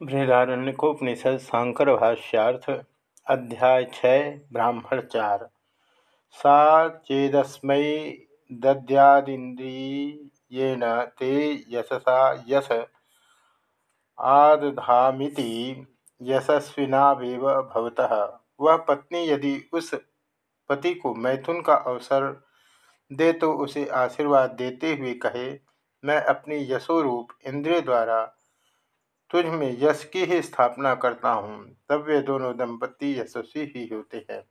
बृहदारण्यकोपनिषद सांकर भाष्यार्थ अध्याय छय ब्राह्मण चार। सा चेदस्म दद्यादिन्द्रियेण ते यशसा यश आदधामिति यशस्विनावेव वह पत्नी यदि उस पति को मैथुन का अवसर दे तो उसे आशीर्वाद देते हुए कहे, मैं अपनी यशोरूप इंद्रिय द्वारा तुझ में यश की ही स्थापना करता हूँ। तब वे दोनों दंपति यशस्वी ही होते हैं।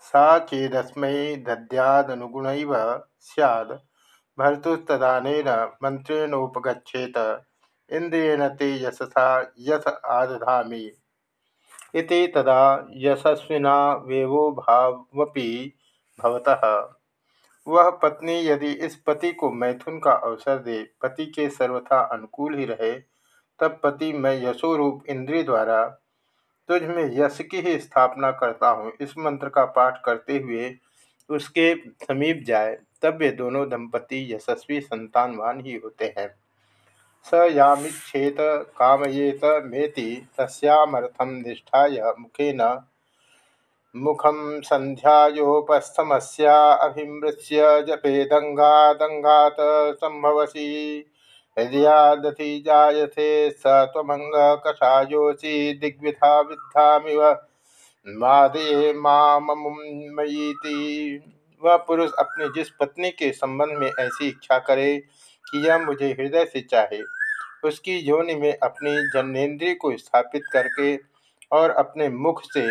सा चेदस्मय दद्यादनुगुण सैद भर्तुस्तदान मंत्रेणोपगछेत इंद्रियण ते यश आदधामी। इति तदा यशस्विना वेवो भावपि भवतः। वह पत्नी यदि इस पति को मैथुन का अवसर दे, पति के सर्वथा अनुकूल ही रहे तब पति मैं यशोरूप इंद्रिय द्वारा तुझ में यश की ही स्थापना करता हूँ। इस मंत्र का पाठ करते हुए उसके समीप जाए, तब वे दोनों दंपति यशस्वी संतानवान ही होते हैं। स यामिच्छेत कामयेत मेति तस्यामर्थम निष्ठाय मुखेन मुखम संध्यायोपस्थमस्याभिमृश्य जपे दंगा दंगात संभवसी। हृदयादधि जायते स त्वमंग दिग्विधा विद्धामिव। मादे मामयीति वह पुरुष अपने जिस पत्नी के संबंध में ऐसी इच्छा करे कि यह मुझे हृदय से चाहे, उसकी योनि में अपनी जन्नेन्द्रिय को स्थापित करके और अपने मुख से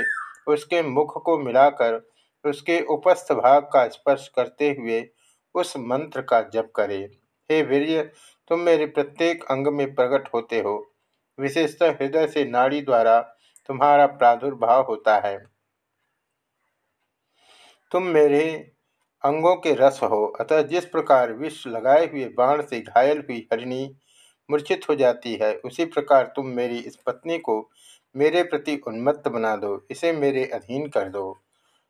उसके मुख को मिलाकर उसके उपस्थ भाग का स्पर्श करते हुए उस मंत्र का जप करे। हे वीर्य तुम मेरे प्रत्येक अंग में प्रकट होते हो। विशेषतः हृदय से नाड़ी द्वारा तुम्हारा प्रादुर्भाव होता है। तुम मेरे अंगों के रस हो, अतः जिस प्रकार विष लगाए हुए बाण से घायल हुई हरिणी मूर्छित हो जाती है, उसी प्रकार तुम मेरी इस पत्नी को मेरे प्रति उन्मत्त बना दो, इसे मेरे अधीन कर दो।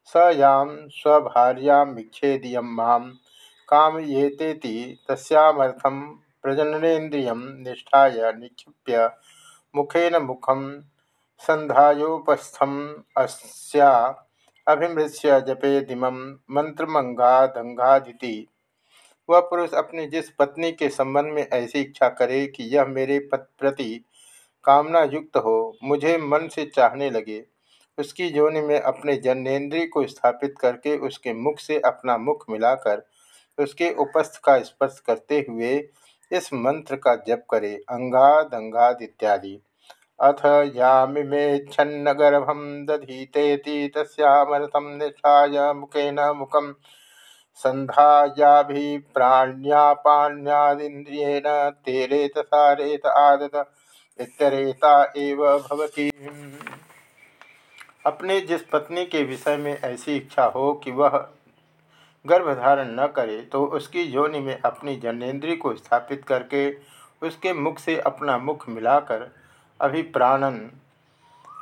स याम स्वभार्याम विच्छेदियम माम काम येतेति तस्यामर्थम प्रजननेन्द्रिय निष्ठा निक्षिप्य मुखेन मुखम संध्यायोपस्थम अस्या अभिमृश्य जपेदिम मंत्रमंगादंगादिति वह पुरुष अपनी जिस पत्नी के संबंध में ऐसी इच्छा करे कि यह मेरे प्रति कामना युक्त हो, मुझे मन से चाहने लगे। उसकी जोनि में अपने जन्नेन्द्रिय को स्थापित करके उसके मुख से अपना मुख मिलाकर उसके उपस्थ का स्पर्श करते हुए इस मंत्र का जप करे, अंगाद अंगाद इत्यादि। अथ यामिमेच्छन्न गर्भम दधीतेति तस्यामर्थम निष्ठाय मुखेन मुखम संध्यायाभिप्राण्यापाण्यादिन्द्रियेण तेरेत सारेत आदत इतरेता एव भवती। अपने जिस पत्नी के विषय में ऐसी इच्छा हो कि वह गर्भधारण न करे तो उसकी योनि में अपनी जनेन्द्रिय को स्थापित करके उसके मुख से अपना मुख मिलाकर अभिप्राणन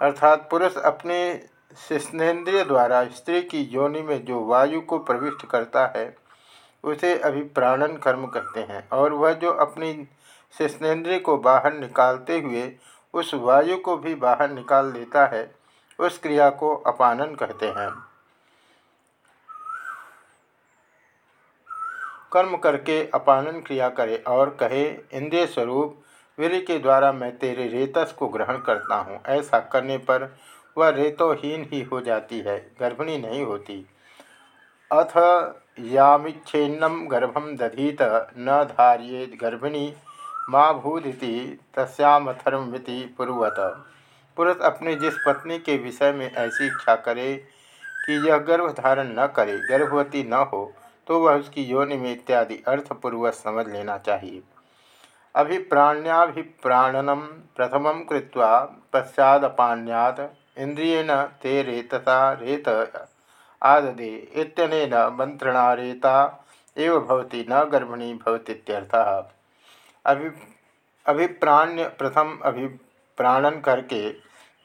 अर्थात पुरुष अपने शिष्णेन्द्रिय द्वारा स्त्री की योनि में जो वायु को प्रविष्ट करता है, उसे अभिप्राणन कर्म कहते हैं। और वह जो अपनी शिष्णेन्द्रिय को बाहर निकालते हुए उस वायु को भी बाहर निकाल देता है, उस क्रिया को अपानन कहते हैं। कर्म करके अपानन क्रिया करे और कहे इंद्रिय स्वरूप वीर के द्वारा मैं तेरे रेतस को ग्रहण करता हूँ। ऐसा करने पर वह रेतोहीन ही हो जाती है, गर्भिणी नहीं होती। अथ यामिच्छेन्नम गर्भम दधीत, न धारिये गर्भिणी माँ भूदिति तस्यामथर्मिति पूर्वत। पुरुष अपने जिस पत्नी के विषय में ऐसी इच्छा करे कि यह गर्भ धारण न करे, गर्भवती न हो तो वह उसकी योनि में इत्यादि अर्थपूर्वक समझ लेना चाहिए। अभिप्राण्याभिप्राणनम प्रथम कृत्वा पश्चादपान्यात इंद्रियेण ते रेतसा, रेत आददे इत्यनेन मंत्रणा रेता एव भवति, न गर्भिणी भवतीत्यर्थः अभि, अभिप्राण्य, प्रथम अभिप्राणन करके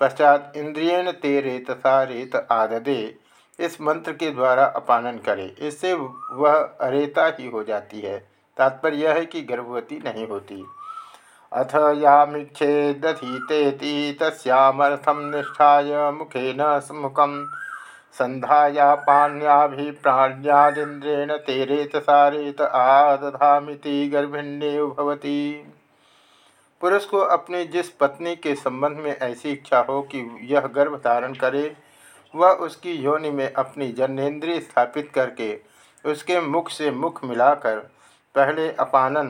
पश्चात इंद्रियण ते रेतसा, रेत आददे इस मंत्र के द्वारा अपानन करे। इससे वह अरेता ही हो जाती है। तात्पर्य यह है कि गर्भवती नहीं होती। अथ यामीक्षेदधीतेति तस्यामर्थं निष्ठाय मुखेन मुखं सन्धायापान्याभिप्राण्यादिन्द्रेण तेरेतसारेत आदधामिति गर्भिण्येव भवति। पुरुष को अपनी जिस पत्नी के संबंध में ऐसी इच्छा हो कि यह गर्भ धारण करे वह उसकी योनि में अपनी जन्नेन्द्रिय स्थापित करके उसके मुख से मुख मिलाकर पहले अपानन,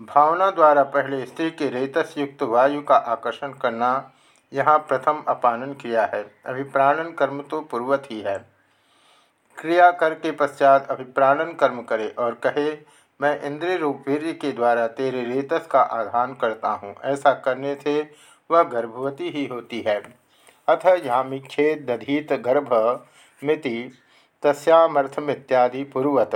भावना द्वारा पहले स्त्री के रेतस युक्त वायु का आकर्षण करना यहाँ प्रथम अपानन क्रिया है। अभिप्राणन कर्म तो पूर्वत ही है। क्रिया करके पश्चात अभिप्राणन कर्म करे और कहे, मैं इंद्रिय रूप वीर के द्वारा तेरे रेतस का आधान करता हूँ। ऐसा करने से वह गर्भवती ही होती है। अथ यामीक्षेद दधीत गर्भ मिति तस्यामर्थमित्यादि पूर्वत।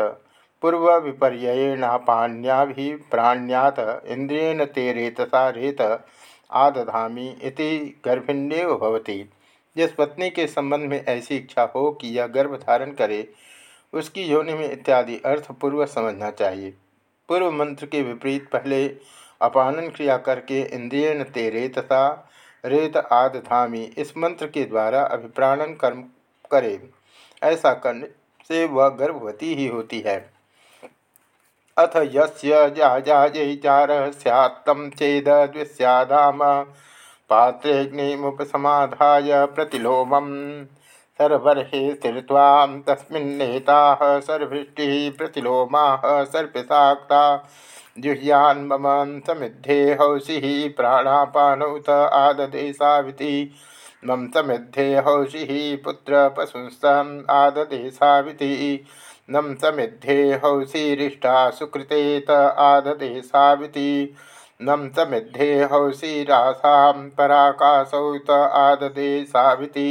पूर्व विपर्ययेणापाण्याभिप्राण्यात इंद्रियेण ते रेतसा रेत आदधामी इति गर्भिण्येव भवति। जिस पत्नी के संबंध में ऐसी इच्छा हो कि यह गर्भ धारण करे, उसकी योनि में इत्यादि अर्थ पूर्व समझना चाहिए। पूर्व मंत्र के विपरीत पहले अपानन क्रिया करके इंद्रियन ते रेतसा रेत आद धामी इस मंत्र के द्वारा अभिप्राणन कर्म करे। ऐसा करने से वह गर्भवती ही होती है। अथ यजाजार सैत्तम चेद द्विस्यादाम पात्रेग्निमुपसमाधाय प्रतिलोमम सर्वर्हे स्थित्वा तस्मिन्नेताः सर्वृष्टिः प्रतिलोमाः जुह्यान् मम समिद्धे हौषिः प्राणापानौत आददे साविति मम समिद्धे हौषिः पुत्रपशुंस्तम् आददे साविति नम समिद्धे हौसीरिष्टा सुकृतेत आददे साविति नम समिद्धे हौसीरासां पराकाशौत आददे साविति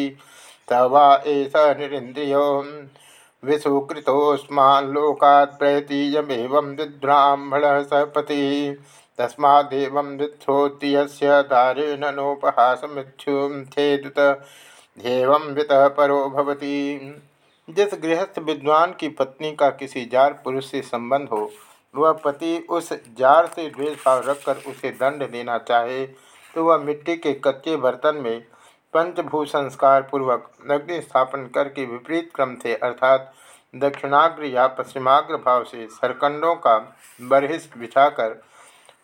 स वा एष निरिन्द्रियो विसुकृतोऽस्माल्लोकात् प्रयतीयमेवं विद्ब्राह्मणः सपति तस्मादेवं वित्थोति यस्य दारेण नोपहासमिच्छुच्छेदुत ध्येयं वितः परो भवति। जिस गृहस्थ विद्वान की पत्नी का किसी जार पुरुष से संबंध हो, वह पति उस जार से द्वेष भाव रखकर उसे दंड देना चाहे तो वह मिट्टी के कच्चे बर्तन में पंचभू संस्कार पूर्वक अग्नि स्थापन करके विपरीत क्रम से अर्थात दक्षिणाग्र या पश्चिमाग्र भाव से सरकंडों का बरहिस बिछाकर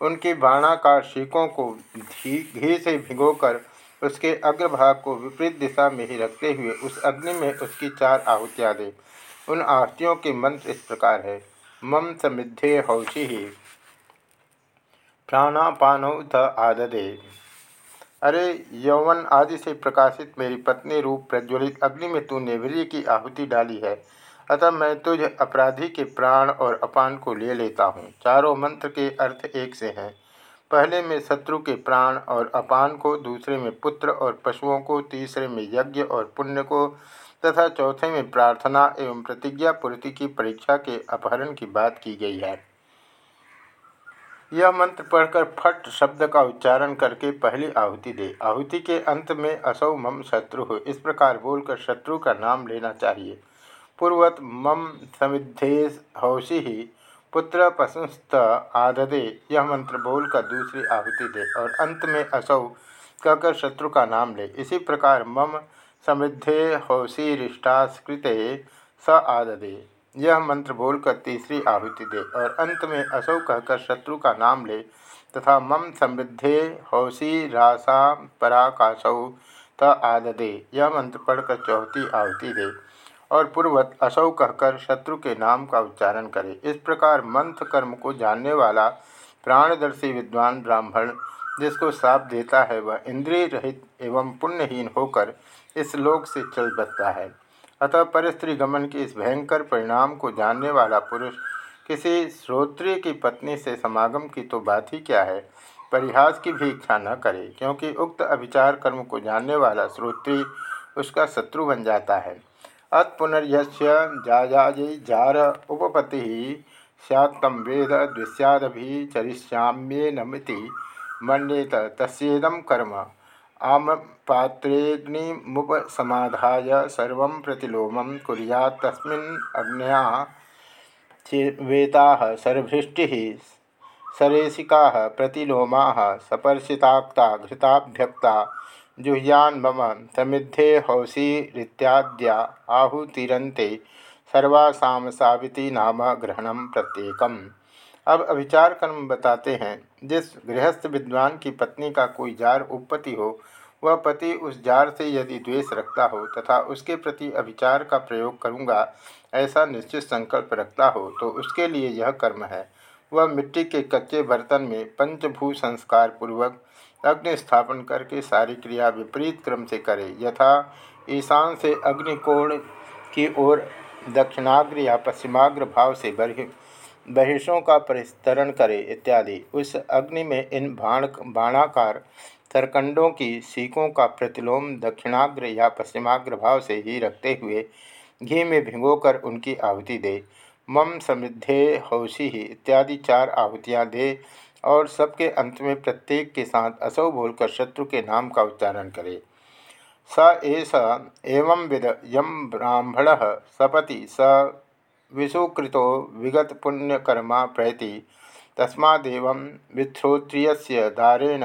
उनकी बाणाकार शीकों को घी घी से भिगोकर उसके अग्रभाग को विपरीत दिशा में ही रखते हुए उस अग्नि में उसकी चार आहुतियाँ दें। उन आहुतियों के मंत्र इस प्रकार है। मम समिद्धे हौषि प्राणापानौत आददे। अरे, यौवन आदि से प्रकाशित मेरी पत्नी रूप प्रज्वलित अग्नि में तूने वीर्य की आहुति डाली है। अतः मैं तुझ अपराधी के प्राण और अपान को ले लेता हूँ। चारों मंत्र के अर्थ एक से हैं। पहले में शत्रु के प्राण और अपान को, दूसरे में पुत्र और पशुओं को, तीसरे में यज्ञ और पुण्य को, तथा चौथे में प्रार्थना एवं प्रतिज्ञा पूर्ति की परीक्षा के अपहरण की बात की गई है। यह मंत्र पढ़कर फट शब्द का उच्चारण करके पहली आहुति दे। आहुति के अंत में असौ मम शत्रु हो। इस प्रकार बोलकर शत्रु का नाम लेना चाहिए। पूर्वत मम समिद्धे हौसी ही पुत्र पशुस्त आददे। यह मंत्र बोलकर दूसरी आहुति दे और अंत में असौ कहकर शत्रु का नाम ले। इसी प्रकार मम समृद्धे हौसीरिष्टास्कृते स आददे। यह मंत्र बोलकर तीसरी आहुति दे और अंत में असौ कहकर शत्रु का नाम ले तथा मम समृद्धे हौसी रासा पराकाशौ त आददे। यह मंत्र पढ़कर चौथी आहुति दे और पूर्वत असौ कहकर शत्रु के नाम का उच्चारण करे। इस प्रकार मंत्र कर्म को जानने वाला प्राणदर्शी विद्वान ब्राह्मण, जिसको साप देता है, वह इंद्रिय रहित एवं पुण्यहीन होकर इस लोक से चल बसता है। अतः परस्त्री गमन के इस भयंकर परिणाम को जानने वाला पुरुष किसी श्रोत्रिय की पत्नी से समागम की तो बात ही क्या है? परिहास की भी इच्छा न करे, क्योंकि उक्त अभिचार कर्म को जानने वाला श्रोत्री उसका शत्रु बन जाता है। अत्पुनर्यस्य जायाजै जार उपपति सैत्तं वेद द्विस्यादभिचरिष्याम्येनमिति मन्येत तस्येदं कर्म। आमपात्रेऽग्निमुपसमाधाय सर्वं प्रतिलोमं कुर्यात् तस्मिन् अग्न्या वेताः सर्भृष्टिः सरेशिका प्रतिलोमा सपर्शिताक्ता घृताभ्यक्ता, जुह्यान मम समिद्धे हौसीरित्याद्या आहुतिरंते सर्वासाम साविती नाम ग्रहणम प्रत्येकम। अब अभिचार कर्म बताते हैं। जिस गृहस्थ विद्वान की पत्नी का कोई जार उपपति हो, वह पति उस जार से यदि द्वेष रखता हो तथा उसके प्रति अभिचार का प्रयोग करूँगा, ऐसा निश्चित संकल्प रखता हो तो उसके लिए यह कर्म है। वह मिट्टी के कच्चे बर्तन में पंचभू संस्कार पूर्वक अग्नि स्थापन करके सारी क्रिया विपरीत क्रम से करे, यथा ईशान से अग्निकोण की ओर दक्षिणाग्र या पश्चिमाग्र भाव से बर्हि बहिषों का परिस्तरण करे इत्यादि। उस अग्नि में इन बाण बाणाकार सरकंडों की सीकों का प्रतिलोम दक्षिणाग्र या पश्चिमाग्र भाव से ही रखते हुए घी में भिगोकर उनकी आहुति दे। मम समृद्धे हौसी ही इत्यादि चार आहुतियाँ दे और सबके अंत में प्रत्येक के साथ असौ बोलकर शत्रु के नाम का उच्चारण करे। स एस एवं विद यम ब्राह्मण सपति स विषुकृतो विगत पुण्यकर्मा प्रयति तस्मादेव विश्रोत्रिय दारेण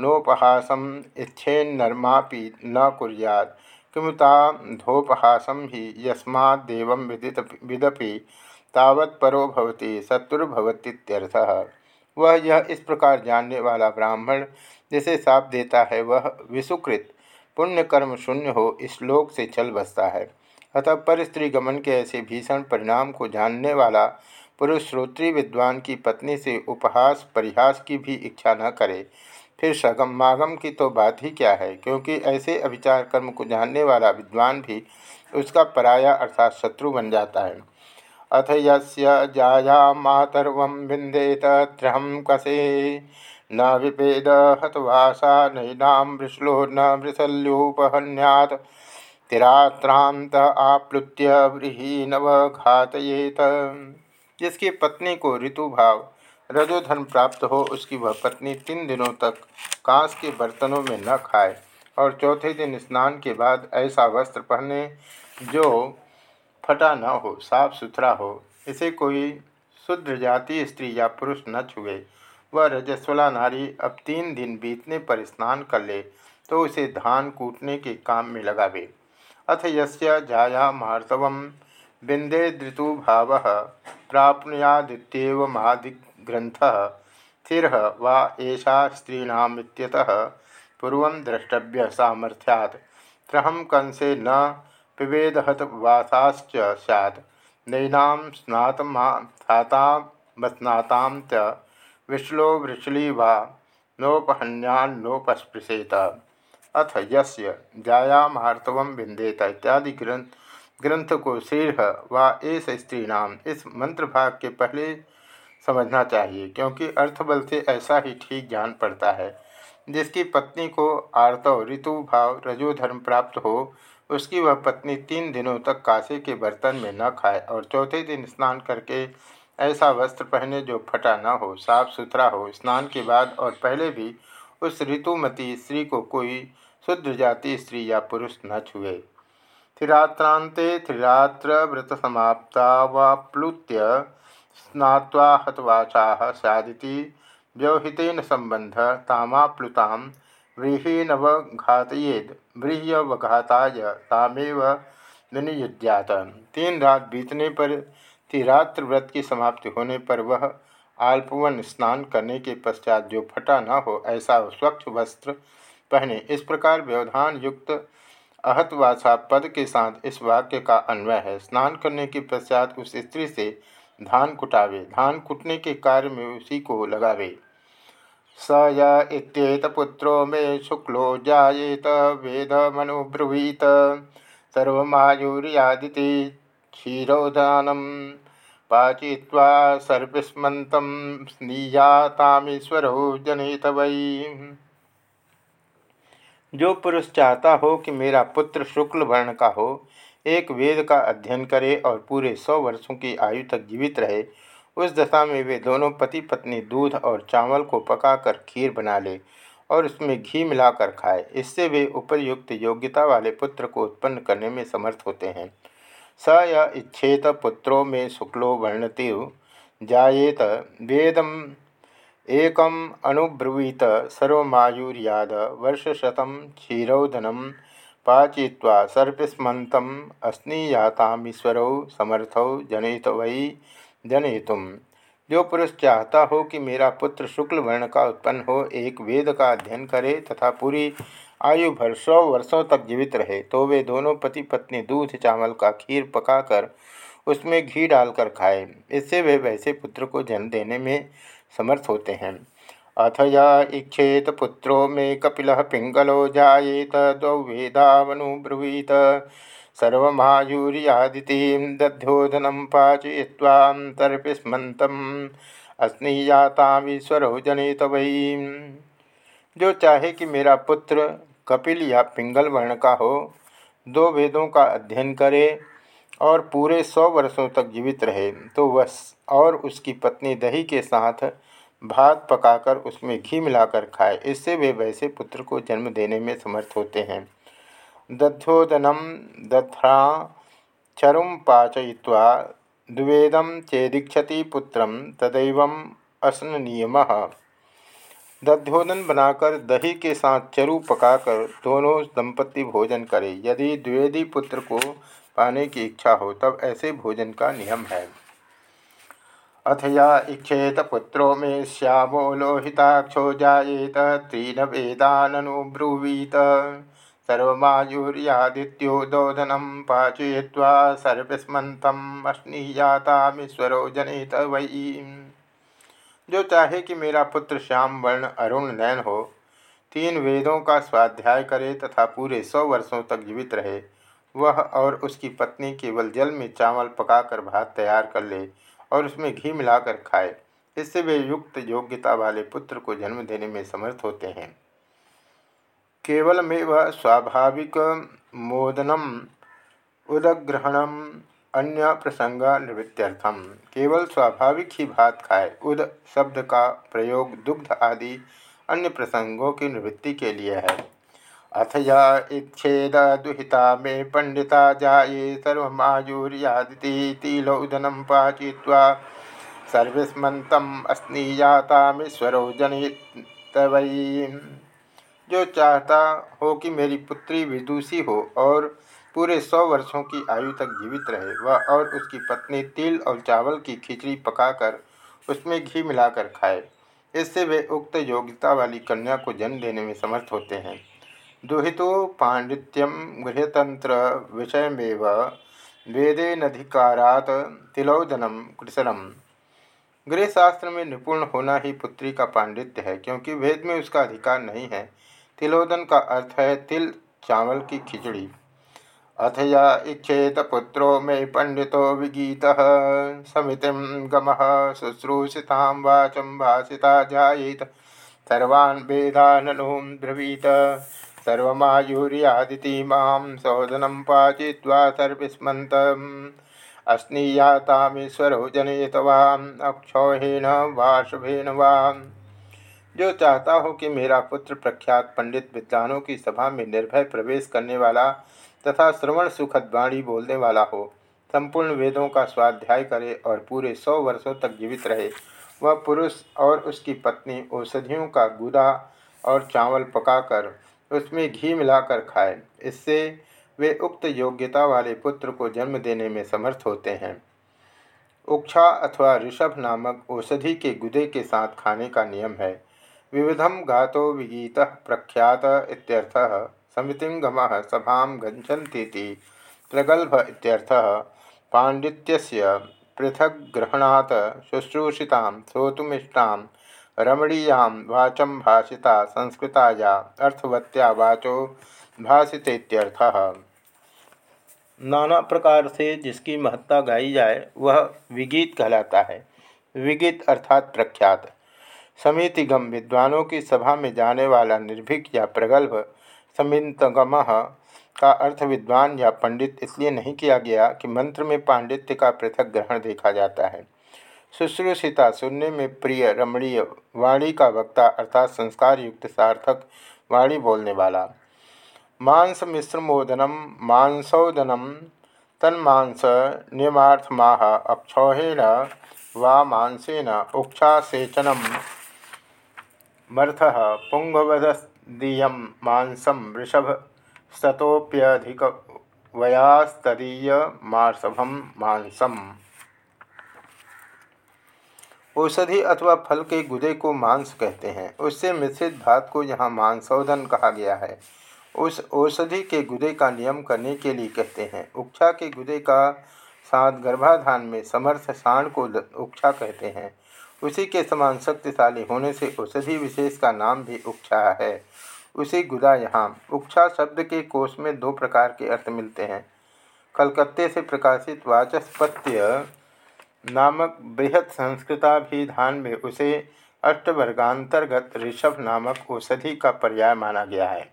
नोपहासम इच्छेन्नर्मापि न कुरियाद किमुताधोपहासम ही यस्मादेव विदित विदपि तावत्परो भवति वह यह इस प्रकार जानने वाला ब्राह्मण, जिसे साप देता है, वह विसुकृत पुण्यकर्म शून्य हो इस लोक से चल बसता है। अतः पर स्त्री गमन के ऐसे भीषण परिणाम को जानने वाला पुरुष श्रोत्री विद्वान की पत्नी से उपहास परिहास की भी इच्छा न करे। फिर सगम, मागम की तो बात ही क्या है? क्योंकि ऐसे अभिचार कर्म को जानने वाला विद्वान भी उसका पराया अर्थात शत्रु बन जाता है। अथ यया मातर्व विंदेत त्रहम कसे। न विपेद हतवासा नैनाम वृषलो न वृषल्योपहन्यात। तिरात्रांत आप्लुत्य व्रीहीनव घातयेत। जिसकी पत्नी को ऋतुभाव रजोधन प्राप्त हो, उसकी वह पत्नी तीन दिनों तक कांस के बर्तनों में न खाए और चौथे दिन स्नान के बाद ऐसा वस्त्र पहने जो फटा न हो, साफ़ सुथरा हो, इसे कोई शुद्ध जाति, स्त्री या पुरुष न छुए। वह रजस्वला नारी अब तीन दिन बीतने पर स्नान कर ले तो उसे धान कूटने के काम में लगावे। अथ यस्य बिंदे धृतु भाव, प्राप्नुयादित्यव महादिग्रंथ स्थिर वा ऐसा स्त्रीणामित्यतः पूर्व द्रष्टव्य सामर्थ्यात्। कंसे न पिबेदहत वासाश्च सैत् नैनां स्नातमातामस्नातां च विश्लो वृषली वा नोपहन्यान्नोपस्पृशेत। अथ यस्य जायामार्तवं विंदेत इत्यादि ग्रंथ ग्रंथ को शीर्ष व एस स्त्रीणाम इस मंत्र भाग के पहले समझना चाहिए, क्योंकि अर्थबल से ऐसा ही ठीक जान पड़ता है। जिसकी पत्नी को आर्तव ऋतु भाव रजोधर्म प्राप्त हो, उसकी वह पत्नी तीन दिनों तक कासे के बर्तन में न खाए और चौथे दिन स्नान करके ऐसा वस्त्र पहने जो फटा न हो, साफ़ सुथरा हो। स्नान के बाद और पहले भी उस ऋतुमती स्त्री को कोई शुद्ध जाति, स्त्री या पुरुष न छुए। थिरात्रांते थिरात्र व्रत समाप्ता वाप्लुत्य हतवाचा सदिति व्यवहितेन संबंध तामाप्लुताम व्रीहीनवघातयेद व्रीह्यवघाताय तामेव विनियुज्यात तीन रात बीतने पर तिरात्र व्रत की समाप्ति होने पर वह आल्पवन स्नान करने के पश्चात जो फटा न हो, ऐसा स्वच्छ वस्त्र पहने। इस प्रकार व्यवधान युक्त अहतवासा पद के साथ इस वाक्य का अन्वय है। स्नान करने के पश्चात उस स्त्री से धान कुटावे। धान कुटने के कार्य में उसी को लगावे। स येतपुत्रो मे शुक्लो जायेत वेदमनुब्रुवीत सर्वमायुर्यादिति क्षीरोदानं पाचयित्वा सर्विस्मन्तं स्नीयातामीश्वरो जनित वै। जो पुरुष चाहता हो कि मेरा पुत्र शुक्ल वर्ण का हो, एक वेद का अध्ययन करे और पूरे सौ वर्षों की आयु तक जीवित रहे, उस दशा में वे दोनों पति पत्नी दूध और चावल को पकाकर खीर बना ले और उसमें घी मिलाकर खाए। इससे वे उपरयुक्त योग्यता वाले पुत्र को उत्पन्न करने में समर्थ होते हैं। स य इच्छेत पुत्रों में शुक्लो वर्णति जाएत वेदम एक अब्रुवीत सर्वमायुर्याद वर्षशतं क्षीरोदनं पाचय्वा सर्पस्मन्तम् अस्नीयातामीश्वरौ समर्थौ जनित वही जनयितुम। जो पुरुष चाहता हो कि मेरा पुत्र शुक्ल वर्ण का उत्पन्न हो, एक वेद का अध्ययन करे तथा पूरी आयु भर सौ वर्षों तक जीवित रहे तो वे दोनों पति पत्नी दूध, चावल का खीर पकाकर उसमें घी डालकर खाए। इससे वे वैसे पुत्र को जन्म देने में समर्थ होते हैं। अथ या इच्छेत पुत्रो मे कपिल पिंगलो जाएत द्वौ वेदावनुब्रुवीत सर्वमायुर्यादितीं दध्योधनं पाचयित्वां तर्पिस्मन्तम् अस्नीयातामीश्वरो जनित वही जो चाहे कि मेरा पुत्र कपिल या पिंगल वर्ण का हो, दो वेदों का अध्ययन करे और पूरे सौ वर्षों तक जीवित रहे तो वह और उसकी पत्नी दही के साथ भात पकाकर उसमें घी मिलाकर खाए। इससे वे वैसे पुत्र को जन्म देने में समर्थ होते हैं। दध्योदनम दध्रा चरुम पाचय्वा द्वेदम चेदीक्षति पुत्र तदैव असन नियम दध्योदन बनाकर दही के साथ चरु पकाकर दोनों दंपति भोजन करें। यदि द्वेदी पुत्र को पाने की इच्छा हो, तब ऐसे भोजन का नियम है। अथ या इच्छेत पुत्रो मे श्यामो लोहिताक्षो जाएत तीन वेदानुब्रुवीत सर्वमायुर्यादित्यो दोधनम पाचय्वा सर्वस्मतम अश्नीयातामीश्वरो जनित वही जो चाहे कि मेरा पुत्र श्याम, वर्ण, अरुण, नयन हो, तीन वेदों का स्वाध्याय करे तथा पूरे सौ वर्षों तक जीवित रहे वह और उसकी पत्नी केवल जल में चावल पकाकर भात तैयार कर ले और उसमें घी मिलाकर खाए। इससे वे युक्त योग्यता वाले पुत्र को जन्म देने में समर्थ होते हैं। केवलमेव स्वाभाविक मोदनम, उदग्रहणम, अन्य प्रसंग निवृत्त्यर्थम केवल स्वाभाविक ही भात खाए। उद शब्द का प्रयोग दुग्ध आदि अन्य प्रसंगों की निवृत्ति के लिए है। अथ या इच्छेद दुहिता मे पंडिता जाये सर्वमायुर्यादिति तिलौदनम पाचय्वा सर्वस्मतम अस्नीयातामीश्वरो वही जो चाहता हो कि मेरी पुत्री विदुषी हो और पूरे सौ वर्षों की आयु तक जीवित रहे, वह और उसकी पत्नी तिल और चावल की खिचड़ी पकाकर उसमें घी मिलाकर खाए। इससे वे उक्त योग्यता वाली कन्या को जन्म देने में समर्थ होते हैं। दुहितो पांडित्यम गृहतंत्र विषयमेव वेदेनधिकारात तिलोदनम कृषरम गृहशास्त्र में निपुण होना ही पुत्री का पांडित्य है, क्योंकि वेद में उसका अधिकार नहीं है। तिलोदन का अर्थ है तिल चावल की खिचड़ी। अथ या इच्छेत पुत्रो मे पंडितो विगीत, समिति गम शुश्रूषिता भाषिता जायेत। सर्वान् वेदाननुं ब्रवीत। सर्वमायुर्यादिति माँ सौदनं पाचित्वा सर्विस्मन्तम्। अस्नीयातामीश्वरो जनयत वाम अक्षौहेण वा वाम जो चाहता हो कि मेरा पुत्र प्रख्यात पंडित विद्वानों की सभा में निर्भय प्रवेश करने वाला तथा श्रवण सुखद वाणी बोलने वाला हो, संपूर्ण वेदों का स्वाध्याय करे और पूरे सौ वर्षों तक जीवित रहे, वह पुरुष और उसकी पत्नी औषधियों का गुदा और चावल पकाकर उसमें घी मिलाकर खाए। इससे वे उक्त योग्यता वाले पुत्र को जन्म देने में समर्थ होते हैं। उक्षा अथवा ऋषभ नामक औषधि के गुदे के साथ खाने का नियम है। विविधम गातो विगीत प्रख्यात इत्यर्थः समिति गम सभा गच्छन्तीति प्रगल्भ इत्यर्थः पाण्डित्यस्य पृथग्ग्रहणात् शुश्रूषितां श्रोतुमिष्टां रमणीयां वाचं भाषिता संस्कृताया अर्थवत्या वाचो भाषितेत्यर्थः नाना प्रकार से जिसकी महत्ता गाई जाए, वह विगीत कहलाता है। विगीत अर्थात प्रख्यात। समितिगम विद्वानों की सभा में जाने वाला निर्भीक या प्रगल्भ समितगम का अर्थ विद्वान या पंडित इसलिए नहीं किया गया कि मंत्र में पांडित्य का पृथक ग्रहण देखा जाता है। शुश्रूषिता सुनने में प्रिय रमणीय वाणी का वक्ता अर्थात संस्कार युक्त सार्थक वाणी बोलने वाला। मांस मिश्रमोदनम, मांसोदनम, तन्मांस नियमार्थमाह अक्षौहेण वा मांसेन उक्षासेचनम। मर्थ पुंगवदीय मांसम वृषभ सतोप्यधिक वयास्तदीय मार्सभम मांसम। औषधि अथवा फल के गुदे को मांस कहते हैं। उससे मिश्रित भात को यहाँ मांसौधन कहा गया है। उस औषधि के गुदे का नियम करने के लिए कहते हैं। उक्षा के गुदे का साथ गर्भाधान में समर्थ साण को उक्षा कहते हैं। उसी के समान शक्तिशाली होने से औषधि विशेष का नाम भी उक्षा है। उसी गुदा यहाँ, उक्षा शब्द के कोष में दो प्रकार के अर्थ मिलते हैं। कलकत्ते से प्रकाशित वाचस्पत्य नामक बृहद संस्कृताभिधान में उसे अष्टवर्गांतर्गत ऋषभ नामक औषधि का पर्याय माना गया है।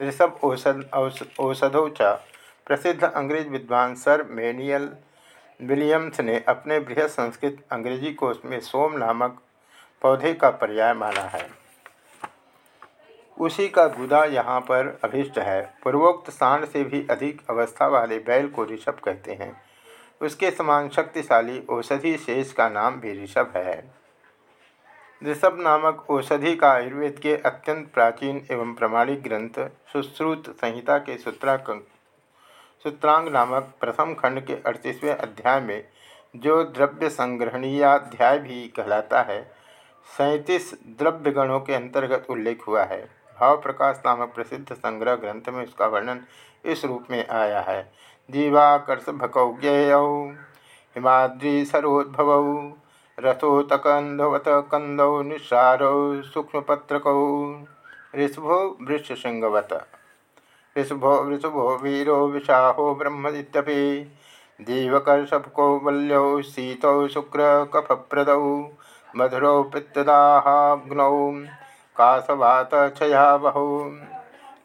ऋषभ औषध औषधों च प्रसिद्ध अंग्रेज़ विद्वान सर मेनियल विलियम्स ने अपने बृहद संस्कृत अंग्रेज़ी कोष में सोम नामक पौधे का पर्याय माना है। उसी का गुदा यहाँ पर अभिष्ट है। पूर्वोक्त सांड से भी अधिक अवस्था वाले बैल को ऋषभ कहते हैं। उसके समान शक्तिशाली औषधि शेष का नाम भी ऋषभ है। ऋषभ नामक औषधि का आयुर्वेद के अत्यंत प्राचीन एवं प्रमाणिक ग्रंथ सुश्रुत संहिता के सूत्रांक सूत्रांग नामक प्रथम खंड के अड़तीसवें अध्याय में जो द्रव्य संग्रहणीयाध्याय भी कहलाता है, सैंतीस द्रव्य गणों के अंतर्गत उल्लेख हुआ है। भाव प्रकाश नामक प्रसिद्ध संग्रह ग्रंथ में उसका वर्णन इस रूप में आया है। जीवाकर्षभकौज्ञेयौ। हिमाद्रीसरोद्भवौ रथोतकन्धवत कन्दौ निःसारौ सूक्ष्मपत्रकौ। ऋषभो वृषशृङ्गवत। ऋषभो वृषभो वीरो विशाहो ब्रह्मदित्यपि। जीवकर्षभको वल्यौ शीतौ शुक्रकफप्रदौ। मधुरौ पित्तदाहाग्नौ। छयावहौ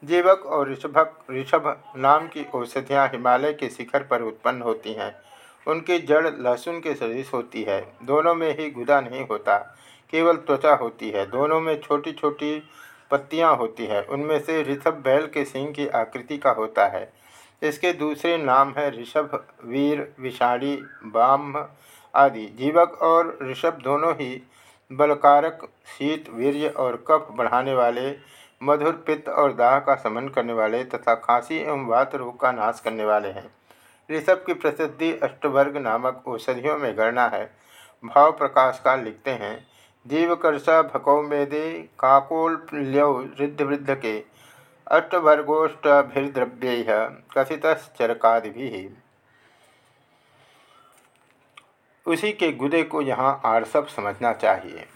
जीवक और ऋषभक, ऋषभ नाम की औषधियाँ हिमालय के शिखर पर उत्पन्न होती हैं। उनकी जड़ लहसुन के सदृश होती है। दोनों में ही गुदा नहीं होता, केवल त्वचा होती है। दोनों में छोटी छोटी पत्तियाँ होती हैं। उनमें से ऋषभ बैल के सिंह की आकृति का होता है। इसके दूसरे नाम है ऋषभ, वीर विषाणी बाम आदि। जीवक और ऋषभ दोनों ही बलकारक, शीत, वीर्य और कफ बढ़ाने वाले मधुर पित्त और दाह का समन करने वाले तथा खांसी एवं वात रोग का नाश करने वाले हैं। ऋषभ की प्रसिद्धि अष्टवर्ग नामक औषधियों में गणना है। भाव प्रकाश का लिखते हैं। जीवकर्षा भकौ मेदे काकोल्यौ रिद्ध वृद्ध के अष्टवर्गोष्टभिर्द्रव्य कथितरकादि भी उसी के गुदे को यहाँ आरसप समझना चाहिए।